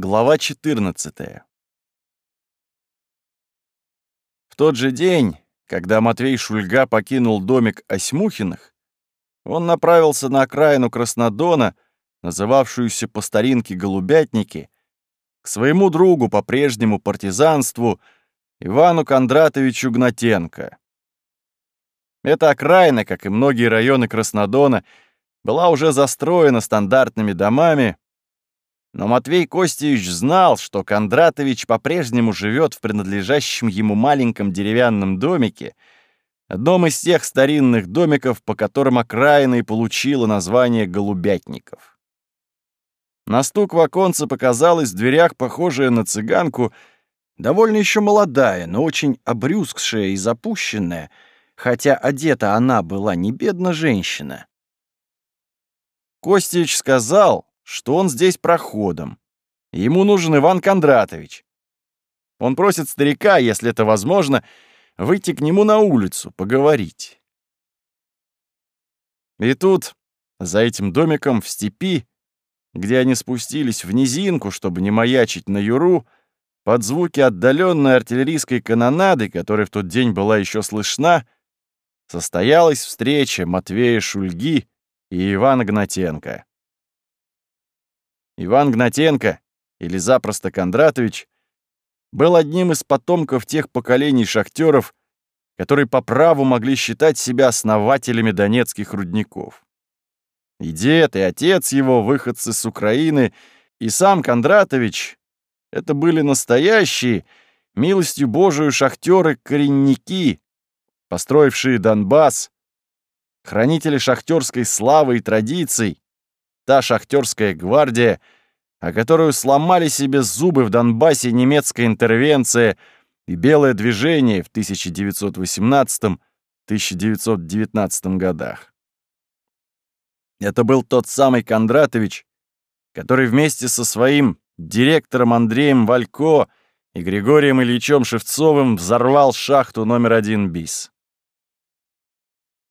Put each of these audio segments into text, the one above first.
Глава 14. В тот же день, когда Матвей Шульга покинул домик Осьмухиных, он направился на окраину Краснодона, называвшуюся по старинке Голубятники, к своему другу по прежнему партизанству Ивану Кондратовичу Гнатенко. Эта окраина, как и многие районы Краснодона, была уже застроена стандартными домами, но Матвей Костевич знал, что Кондратович по-прежнему живет в принадлежащем ему маленьком деревянном домике, одном из тех старинных домиков, по которым окраина и получила название Голубятников. На стук в оконце показалась в дверях похожая на цыганку, довольно еще молодая, но очень обрюзгшая и запущенная, хотя одета она была не бедна женщина. Костич сказал, что он здесь проходом. Ему нужен Иван Кондратович. Он просит старика, если это возможно, выйти к нему на улицу, поговорить. И тут, за этим домиком в степи, где они спустились в низинку, чтобы не маячить на юру, под звуки отдаленной артиллерийской канонады, которая в тот день была еще слышна, состоялась встреча Матвея Шульги и Ивана Гнатенко. Иван Гнатенко, или запросто Кондратович, был одним из потомков тех поколений шахтеров, которые по праву могли считать себя основателями донецких рудников. И дед, и отец его, выходцы с Украины, и сам Кондратович — это были настоящие, милостью Божию шахтеры-коренники, построившие Донбасс, хранители шахтерской славы и традиций, та шахтерская гвардия, о которую сломали себе зубы в Донбассе немецкая интервенция и белое движение в 1918-1919 годах. Это был тот самый Кондратович, который вместе со своим директором Андреем Валько и Григорием Ильичем Шевцовым взорвал шахту номер один БИС.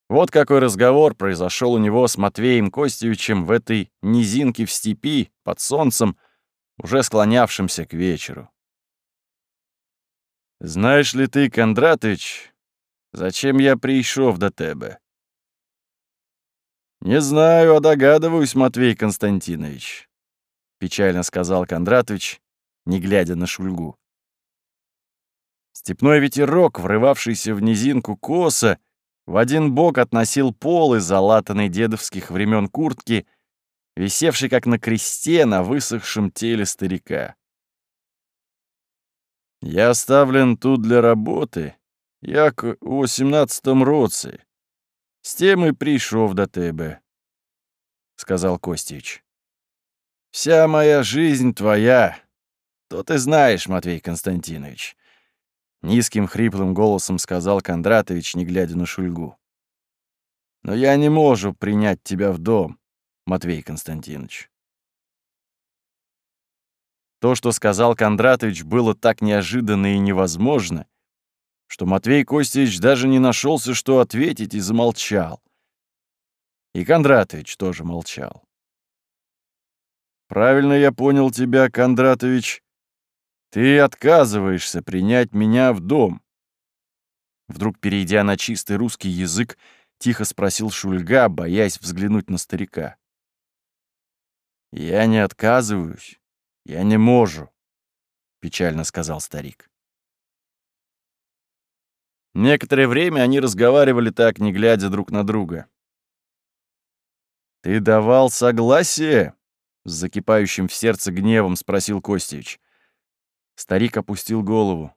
Вот какой разговор произошел у него с Матвеем Костевичем в этой низинке в степи, под солнцем, уже склонявшимся к вечеру. «Знаешь ли ты, Кондратович, зачем я пришел до тебе?» «Не знаю, а догадываюсь, Матвей Константинович», — печально сказал Кондратович, не глядя на Шульгу. Степной ветерок, врывавшийся в низинку коса, в один бок относил пол из залатанной дедовских времен куртки, висевшей как на кресте на высохшем теле старика. «Я оставлен тут для работы, як у восемнадцатом році. С тем и пришел до тебе», — сказал Костич. «Вся моя жизнь твоя, то ты знаешь, Матвей Константинович. Низким хриплым голосом сказал Кондратович, не глядя на Шульгу. «Но я не могу принять тебя в дом, Матвей Константинович». То, что сказал Кондратович, было так неожиданно и невозможно, что Матвей Костевич даже не нашелся, что ответить, и замолчал. И Кондратович тоже молчал. «Правильно я понял тебя, Кондратович», ты отказываешься принять меня в дом. Вдруг, перейдя на чистый русский язык, тихо спросил Шульга, боясь взглянуть на старика. «Я не отказываюсь. Я не можу», — печально сказал старик. Некоторое время они разговаривали так, не глядя друг на друга. «Ты давал согласие?» — с закипающим в сердце гневом спросил Костевич. Старик опустил голову.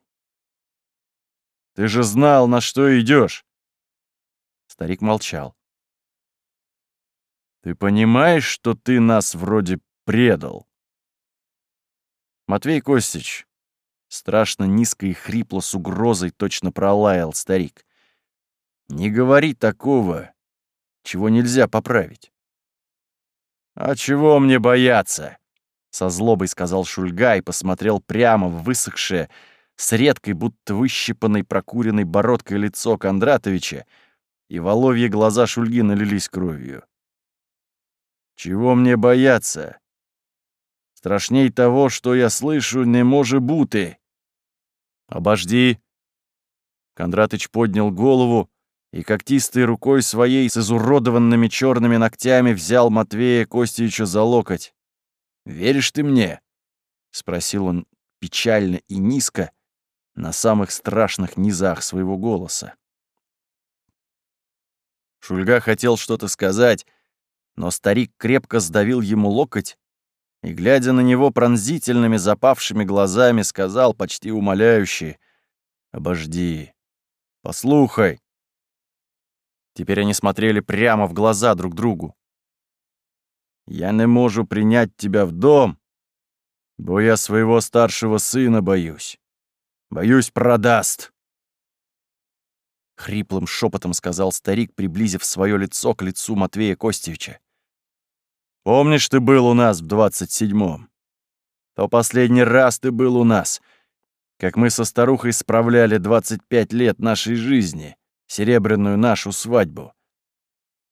«Ты же знал, на что идешь. Старик молчал. «Ты понимаешь, что ты нас вроде предал?» «Матвей Костич», — страшно низко и хрипло с угрозой точно пролаял старик, «не говори такого, чего нельзя поправить». «А чего мне бояться?» Со злобой сказал Шульга и посмотрел прямо в высохшее, с редкой, будто выщипанной прокуренной бородкой лицо Кондратовича, и воловьи глаза Шульги налились кровью. «Чего мне бояться? Страшней того, что я слышу, не может бути. Обожди. Кондратыч поднял голову и когтистой рукой своей с изуродованными черными ногтями взял Матвея Костевича за локоть. «Веришь ты мне?» — спросил он печально и низко, на самых страшных низах своего голоса. Шульга хотел что-то сказать, но старик крепко сдавил ему локоть и, глядя на него пронзительными запавшими глазами, сказал почти умоляюще «Обожди, послухай». Теперь они смотрели прямо в глаза друг другу. «Я не могу принять тебя в дом, бо я своего старшего сына боюсь. Боюсь, продаст. Хриплым шепотом сказал старик, приблизив свое лицо к лицу Матвея Костевича. «Помнишь, ты был у нас в двадцать седьмом? То последний раз ты был у нас, как мы со старухой справляли двадцать пять лет нашей жизни, серебряную нашу свадьбу.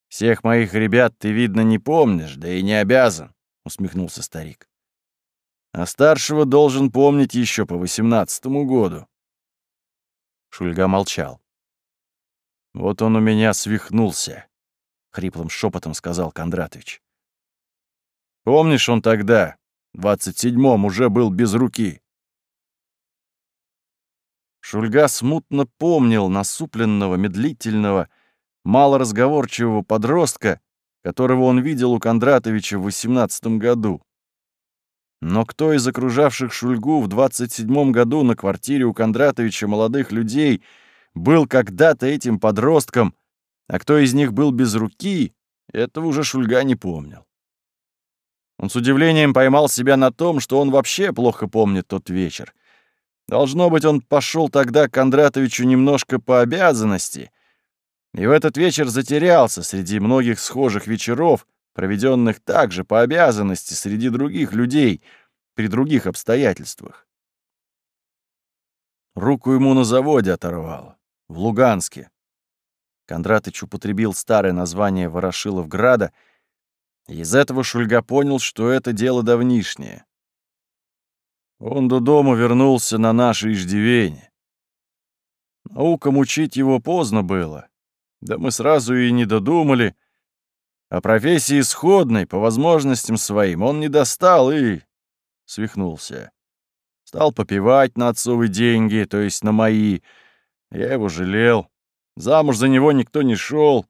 Всех моих ребят ты, видно, не помнишь, да и не обязан», — усмехнулся старик а старшего должен помнить еще по восемнадцатому году. Шульга молчал. «Вот он у меня свихнулся», — хриплым шепотом сказал Кондратович. «Помнишь, он тогда, двадцать седьмом, уже был без руки?» Шульга смутно помнил насупленного, медлительного, малоразговорчивого подростка, которого он видел у Кондратовича в восемнадцатом году. Но кто из окружавших Шульгу в 27 году на квартире у Кондратовича молодых людей был когда-то этим подростком, а кто из них был без руки, этого уже Шульга не помнил. Он с удивлением поймал себя на том, что он вообще плохо помнит тот вечер. Должно быть, он пошел тогда к Кондратовичу немножко по обязанности, и в этот вечер затерялся среди многих схожих вечеров, проведенных также по обязанности среди других людей при других обстоятельствах. Руку ему на заводе оторвало, в Луганске. Кондратыч употребил старое название Ворошиловграда, и из этого Шульга понял, что это дело давнишнее. Он до дома вернулся на наше иждивение. Наукам учить его поздно было, да мы сразу и не додумали — а профессии сходной, по возможностям своим, он не достал и... свихнулся. Стал попивать на отцовы деньги, то есть на мои. Я его жалел. Замуж за него никто не шел.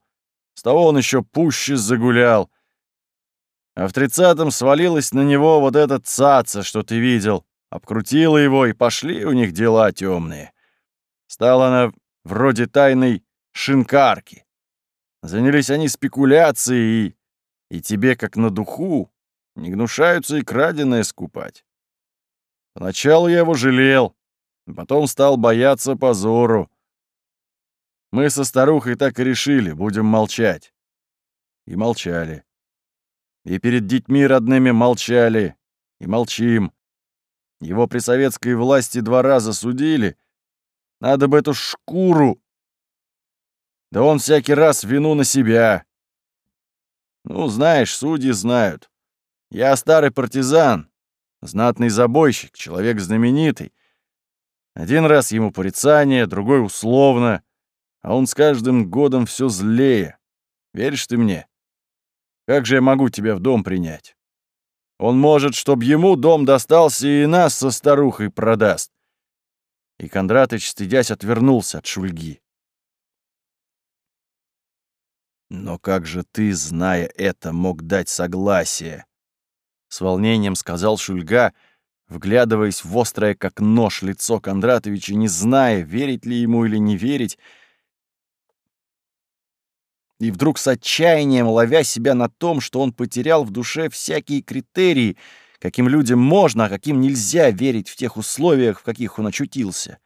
С того он еще пуще загулял. А в тридцатом свалилась на него вот этот цаца, что ты видел. Обкрутила его, и пошли у них дела темные. Стала она вроде тайной шинкарки. Занялись они спекуляцией, и, тебе, как на духу, не гнушаются и краденое скупать. Поначалу я его жалел, потом стал бояться позору. Мы со старухой так и решили, будем молчать. И молчали. И перед детьми родными молчали, и молчим. Его при советской власти два раза судили. Надо бы эту шкуру да он всякий раз вину на себя. Ну, знаешь, судьи знают. Я старый партизан, знатный забойщик, человек знаменитый. Один раз ему порицание, другой условно, а он с каждым годом все злее. Веришь ты мне? Как же я могу тебя в дом принять? Он может, чтоб ему дом достался и нас со старухой продаст. И Кондратыч, стыдясь, отвернулся от Шульги. Но как же ты, зная это, мог дать согласие? С волнением сказал Шульга, вглядываясь в острое, как нож, лицо Кондратовича, не зная, верить ли ему или не верить, и вдруг с отчаянием ловя себя на том, что он потерял в душе всякие критерии, каким людям можно, а каким нельзя верить в тех условиях, в каких он очутился.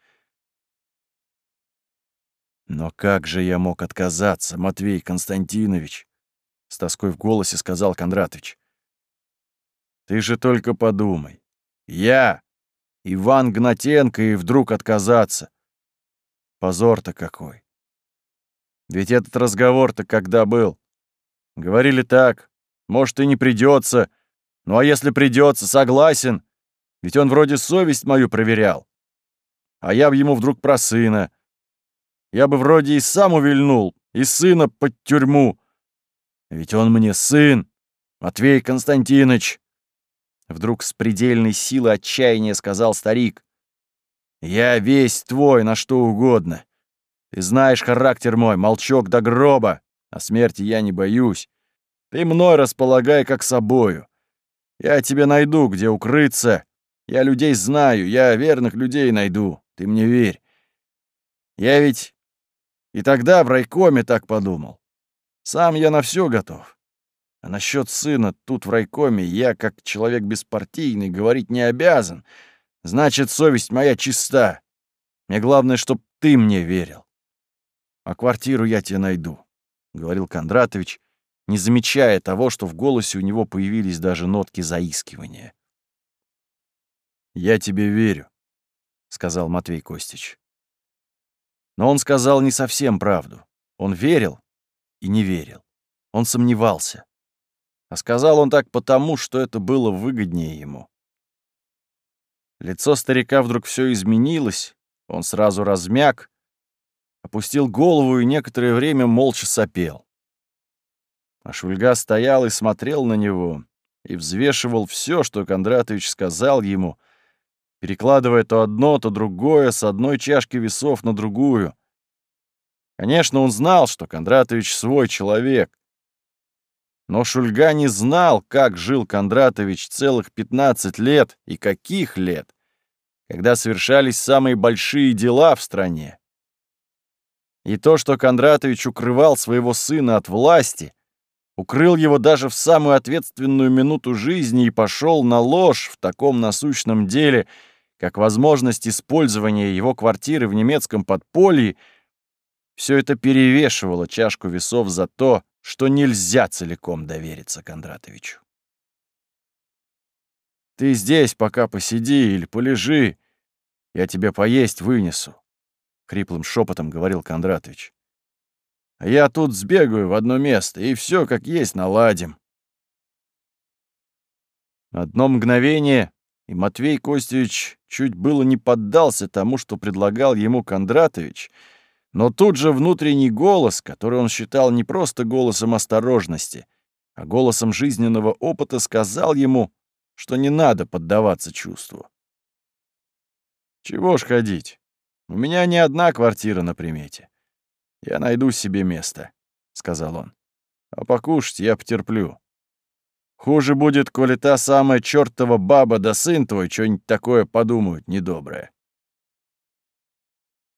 «Но как же я мог отказаться, Матвей Константинович?» — с тоской в голосе сказал Кондратович. «Ты же только подумай. Я, Иван Гнатенко, и вдруг отказаться. Позор-то какой. Ведь этот разговор-то когда был? Говорили так, может, и не придется, Ну а если придется, согласен. Ведь он вроде совесть мою проверял. А я ему вдруг про сына. Я бы вроде и сам увильнул, и сына под тюрьму. Ведь он мне сын, Матвей Константинович. Вдруг с предельной силой отчаяния сказал старик. Я весь твой, на что угодно. Ты знаешь характер мой, молчок до гроба. О смерти я не боюсь. Ты мной располагай как собою. Я тебе найду, где укрыться. Я людей знаю, я верных людей найду. Ты мне верь. Я ведь и тогда в райкоме так подумал. Сам я на все готов. А насчет сына тут в райкоме я, как человек беспартийный, говорить не обязан. Значит, совесть моя чиста. Мне главное, чтоб ты мне верил. А квартиру я тебе найду, — говорил Кондратович, не замечая того, что в голосе у него появились даже нотки заискивания. «Я тебе верю», — сказал Матвей Костич. Но он сказал не совсем правду. Он верил и не верил. Он сомневался. А сказал он так потому, что это было выгоднее ему. Лицо старика вдруг все изменилось, он сразу размяк, опустил голову и некоторое время молча сопел. А Шульга стоял и смотрел на него, и взвешивал все, что Кондратович сказал ему, перекладывая то одно, то другое с одной чашки весов на другую. Конечно, он знал, что Кондратович свой человек. Но Шульга не знал, как жил Кондратович целых 15 лет и каких лет, когда совершались самые большие дела в стране. И то, что Кондратович укрывал своего сына от власти — укрыл его даже в самую ответственную минуту жизни и пошел на ложь в таком насущном деле, как возможность использования его квартиры в немецком подполье, все это перевешивало чашку весов за то, что нельзя целиком довериться Кондратовичу. «Ты здесь пока посиди или полежи, я тебе поесть вынесу», — хриплым шепотом говорил Кондратович. А я тут сбегаю в одно место, и все как есть наладим. Одно мгновение, и Матвей Костевич чуть было не поддался тому, что предлагал ему Кондратович, но тут же внутренний голос, который он считал не просто голосом осторожности, а голосом жизненного опыта, сказал ему, что не надо поддаваться чувству. «Чего ж ходить? У меня не одна квартира на примете. «Я найду себе место», — сказал он. «А покушать я потерплю. Хуже будет, коли та самая чертова баба да сын твой что-нибудь такое подумают недоброе».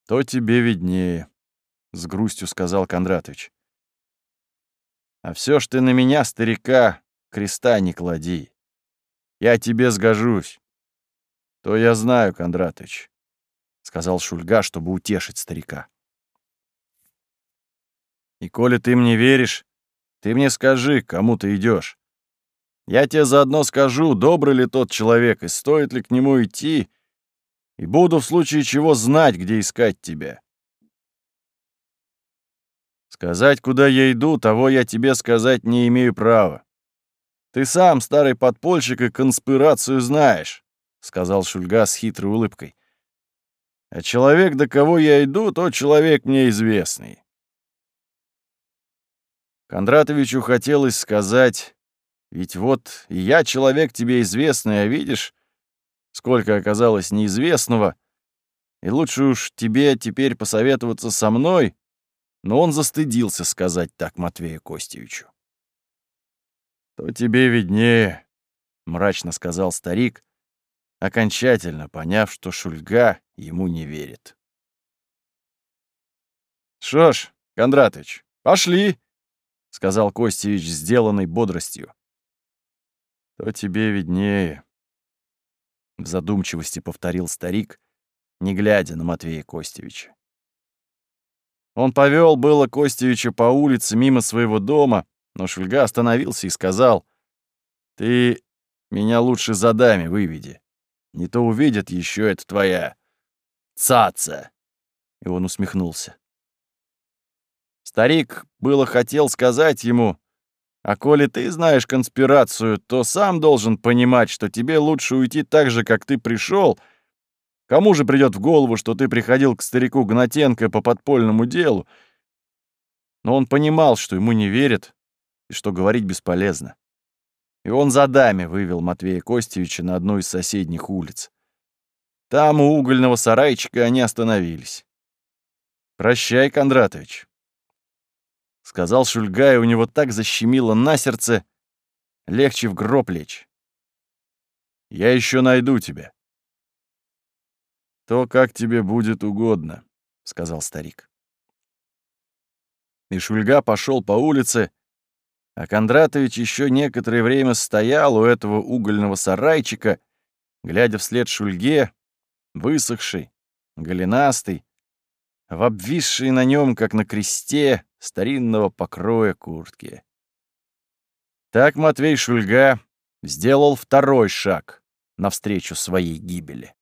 «То тебе виднее», — с грустью сказал Кондратович. «А все ж ты на меня, старика, креста не клади. Я тебе сгожусь. То я знаю, Кондратович», — сказал Шульга, чтобы утешить старика. И коли ты мне веришь, ты мне скажи, кому ты идешь. Я тебе заодно скажу, добрый ли тот человек и стоит ли к нему идти, и буду в случае чего знать, где искать тебя. Сказать, куда я иду, того я тебе сказать не имею права. Ты сам, старый подпольщик, и конспирацию знаешь, — сказал Шульга с хитрой улыбкой. А человек, до кого я иду, тот человек мне известный. Кондратовичу хотелось сказать, ведь вот я человек тебе известный, а видишь, сколько оказалось неизвестного, и лучше уж тебе теперь посоветоваться со мной, но он застыдился сказать так Матвею Костевичу. «То тебе виднее», — мрачно сказал старик, окончательно поняв, что Шульга ему не верит. «Шо ж, Кондратыч, пошли!» — сказал Костевич, сделанной бодростью. «То тебе виднее», — в задумчивости повторил старик, не глядя на Матвея Костевича. Он повел было Костевича по улице мимо своего дома, но Шульга остановился и сказал, «Ты меня лучше за дами выведи. Не то увидят еще это твоя цаца». И он усмехнулся. Старик было хотел сказать ему, А коли ты знаешь конспирацию, то сам должен понимать, что тебе лучше уйти так же, как ты пришел. Кому же придет в голову, что ты приходил к старику Гнатенко по подпольному делу? Но он понимал, что ему не верят и что говорить бесполезно. И он за дами вывел Матвея Костевича на одну из соседних улиц. Там у угольного сарайчика они остановились. «Прощай, Кондратович», — сказал Шульга, и у него так защемило на сердце, легче в гроб лечь. «Я еще найду тебя». «То, как тебе будет угодно», — сказал старик. И Шульга пошел по улице, а Кондратович еще некоторое время стоял у этого угольного сарайчика, глядя вслед Шульге, высохший, голенастый, в обвисшей на нем, как на кресте, старинного покроя куртки. Так Матвей Шульга сделал второй шаг навстречу своей гибели.